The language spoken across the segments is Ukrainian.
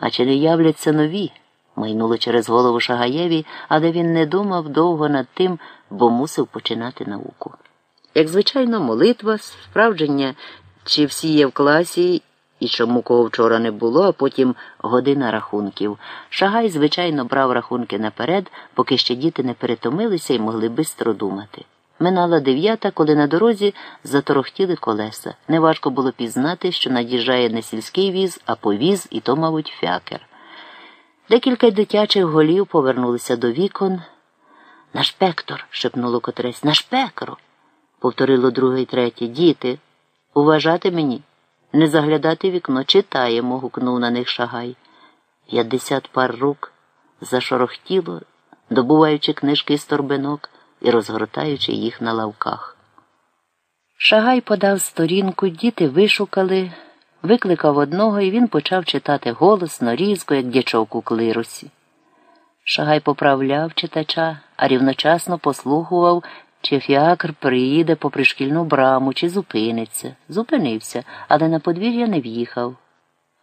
А чи не являться нові? майнуло через голову Шагаєві, але він не думав довго над тим, бо мусив починати науку. Як звичайно, молитва, справдження, чи всі є в класі і чому кого вчора не було, а потім година рахунків. Шагай, звичайно, брав рахунки наперед, поки ще діти не перетомилися і могли бистро думати. Минала дев'ята, коли на дорозі заторохтіли колеса. Неважко було пізнати, що над'їжджає не сільський віз, а повіз, і то, мабуть, фякер. Декілька дитячих голів повернулися до вікон. Наш пектор, шепнуло котресь, наш пекро. повторило друге й третє. Діти, уважати мені, не заглядати вікно, читаємо, гукнув на них шагай. П'ятдесят пар рук зашорохтіло, добуваючи книжки з торбинок і розгортаючи їх на лавках. Шагай подав сторінку, діти вишукали, викликав одного, і він почав читати голосно, різко, як дячок у клирусі. Шагай поправляв читача, а рівночасно послухував, чи фіакр приїде по пришкільну браму, чи зупиниться. Зупинився, але на подвір'я не в'їхав.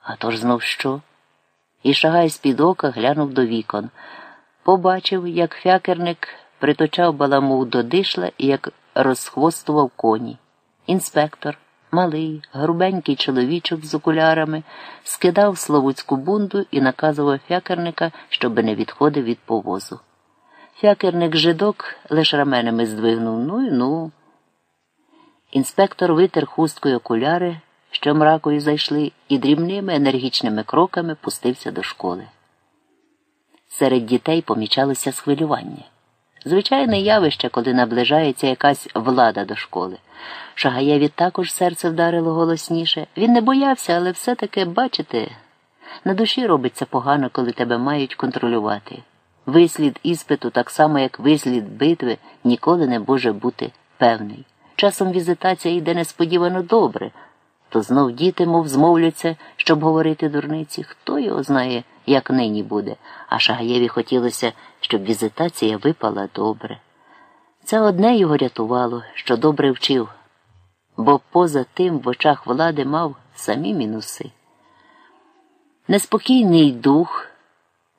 А то ж знов що? І шагай з-під ока глянув до вікон. Побачив, як фякерник приточав баламу до дишла і як розхвостував коні. Інспектор, малий, грубенький чоловічок з окулярами, скидав Славутську бунду і наказував фякерника, щоби не відходив від повозу. Фякерник жидок лиш раменами здвигнув ну й ну. Інспектор витер хусткою окуляри, що мракою зайшли, і дрібними енергічними кроками пустився до школи. Серед дітей помічалося схвилювання. Звичайне явище, коли наближається якась влада до школи. Шагаєві також серце вдарило голосніше. Він не боявся, але все-таки, бачите, на душі робиться погано, коли тебе мають контролювати. Вислід іспиту, так само як вислід битви, ніколи не може бути певний. Часом візитація йде несподівано добре, то знов діти, мов змовляться, щоб говорити дурниці. Хто його знає, як нині буде, а Шагаєві хотілося, щоб візитація випала добре. Це одне його рятувало, що добре вчив, бо поза тим в очах влади мав самі мінуси. Неспокійний дух.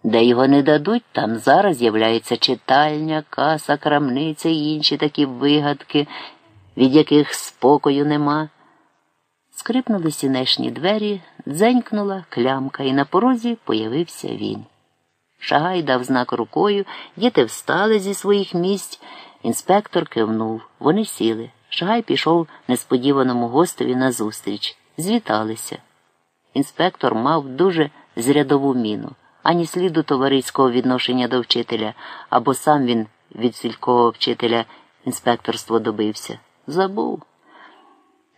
Де його не дадуть, там зараз з'являється читальня, каса, крамниця і інші такі вигадки, від яких спокою нема. Скрипнули сінешні двері, дзенькнула клямка, і на порозі появився він. Шагай дав знак рукою, діти встали зі своїх місць. Інспектор кивнув. Вони сіли. Шагай пішов несподіваному гостеві назустріч. Звіталися. Інспектор мав дуже зрядову міну ані сліду товариського відношення до вчителя, або сам він від сільського вчителя інспекторство добився. Забув.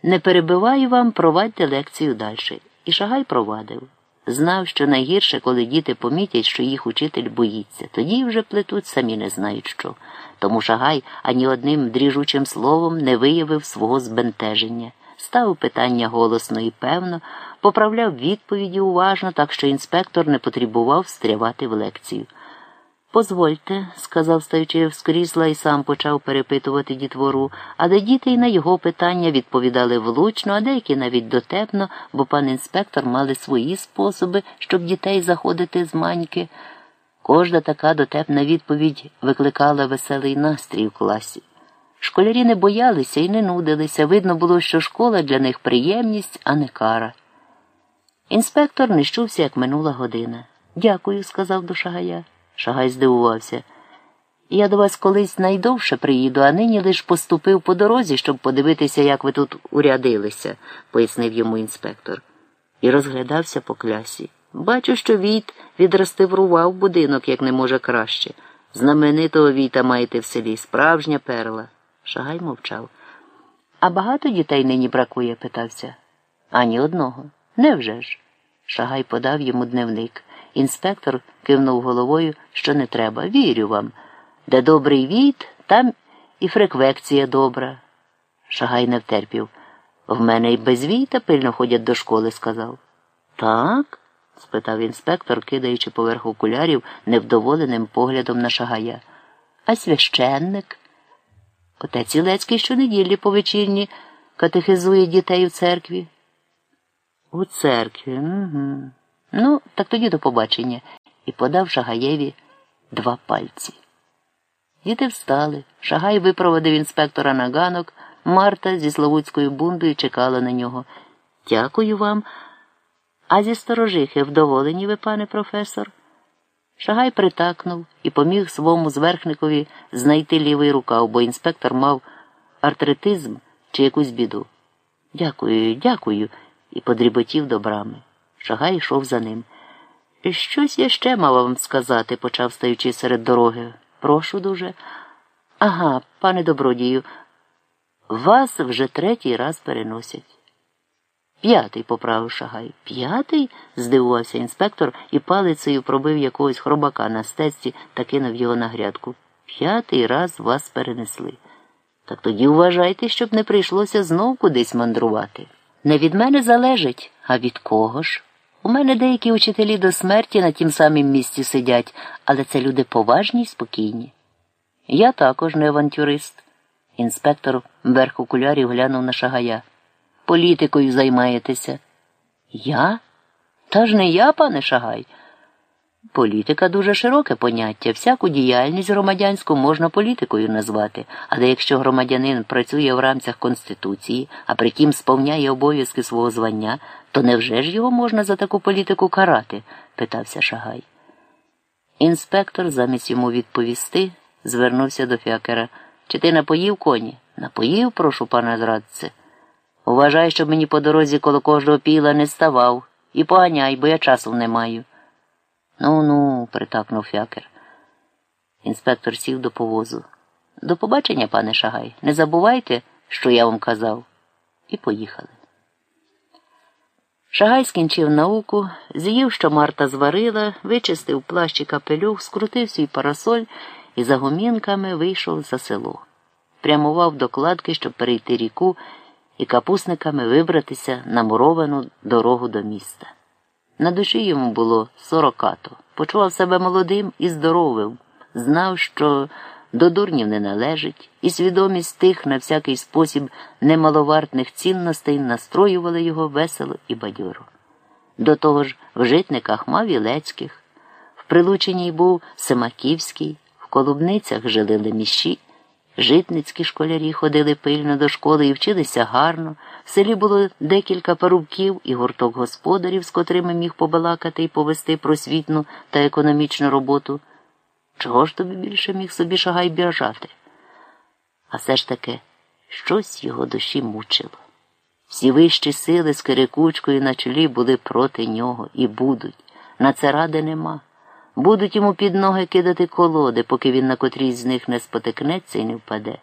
Не перебиваю вам, провадьте лекцію далі. І Шагай провадив. Знав, що найгірше, коли діти помітять, що їх учитель боїться, тоді вже плетуть, самі не знають що. Тому Шагай ані одним дріжучим словом не виявив свого збентеження ставив питання голосно і певно, поправляв відповіді уважно, так що інспектор не потребував встрявати в лекцію. Позвольте, сказав, стаючи з крісла і сам почав перепитувати дітвору, але діти й на його питання відповідали влучно, а деякі навіть дотепно, бо пан інспектор мали свої способи, щоб дітей заходити з маньки. Кожна така дотепна відповідь викликала веселий настрій у класі. Школярі не боялися і не нудилися. Видно було, що школа для них приємність, а не кара. Інспектор не щувся, як минула година. Дякую, сказав до Шагая. Шагай здивувався. Я до вас колись найдовше приїду, а нині лиш поступив по дорозі, щоб подивитися, як ви тут урядилися, пояснив йому інспектор. І розглядався по клясі. Бачу, що Війт відреставрував будинок, як не може краще. Знаменитого Війта маєте в селі, справжня перла. Шагай мовчав. А багато дітей нині бракує? питався. Ані одного. Невже ж? Шагай подав йому дневник. Інспектор кивнув головою, що не треба. Вірю вам. Де добрий війт, там і фреквекція добра. Шагай не втерпів. В мене й без війта пильно ходять до школи, сказав. Так? спитав інспектор, кидаючи поверх окулярів невдоволеним поглядом на шагая. А священник? Отець Ілецький щонеділі по вечірні катехизує дітей у церкві. У церкві, угу. Ну, так тоді до побачення, і подав Шагаєві два пальці. Діти встали. Шагай випроводив інспектора на ганок. Марта зі Славутською бундою чекала на нього. Дякую вам. А зі сторожихи вдоволені ви, пане професор? Шагай притакнув і поміг своєму зверхникові знайти лівий рукав, бо інспектор мав артритизм чи якусь біду. Дякую, дякую, і подріботів до брами. Шагай йшов за ним. Щось я ще мав вам сказати, почав стаючи серед дороги. Прошу дуже. Ага, пане добродію, вас вже третій раз переносять. П'ятий поправив шагай. П'ятий? здивувався інспектор і палицею пробив якогось хробака на стецці та кинув його на грядку. П'ятий раз вас перенесли. Так тоді вважайте, щоб не прийшлося знов кудись мандрувати. Не від мене залежить, а від кого ж? У мене деякі учителі до смерті на тім самім місці сидять, але це люди поважні й спокійні. Я також не авантюрист. Інспектор верх окулярів глянув на шагая. Політикою займаєтеся. Я? Та ж не я, пане Шагай. Політика дуже широке поняття. Всяку діяльність громадянську можна політикою назвати, але якщо громадянин працює в рамках Конституції, а притім сповняє обов'язки свого звання, то невже ж його можна за таку політику карати? питався Шагай. Інспектор, замість йому відповісти, звернувся до фякера. Чи ти напоїв коні? Напоїв, прошу пана зрадце. Уважай, щоб мені по дорозі коло кожного піла не ставав, і поганяй, бо я часу не маю. Ну ну, притакнув фякер. Інспектор сів до повозу. До побачення, пане Шагай. Не забувайте, що я вам казав. І поїхали. Шагай скінчив науку, з'їв, що Марта зварила, вичистив плащ і капелюх, скрутив свій парасоль і за гумінками вийшов за село. Прямував до кладки, щоб перейти ріку і капусниками вибратися на муровану дорогу до міста. На душі йому було сорокато. Почував себе молодим і здоровим, знав, що до дурнів не належить, і свідомість тих на всякий спосіб немаловартних цінностей настроювали його весело і бадьоро. До того ж, в житниках мав Ілецьких, в Прилученій був Семаківський, в Колубницях жили леміші. Житницькі школярі ходили пильно до школи і вчилися гарно. В селі було декілька парубків і гурток господарів, з котрими міг побалакати і повести просвітну та економічну роботу. Чого ж тобі більше міг собі шагай біжати? А все ж таки щось його душі мучило. Всі вищі сили з кирикучкою на чолі були проти нього і будуть. На це ради нема. Будуть йому під ноги кидати колоди, поки він на котрій з них не спотикнеться і не впаде.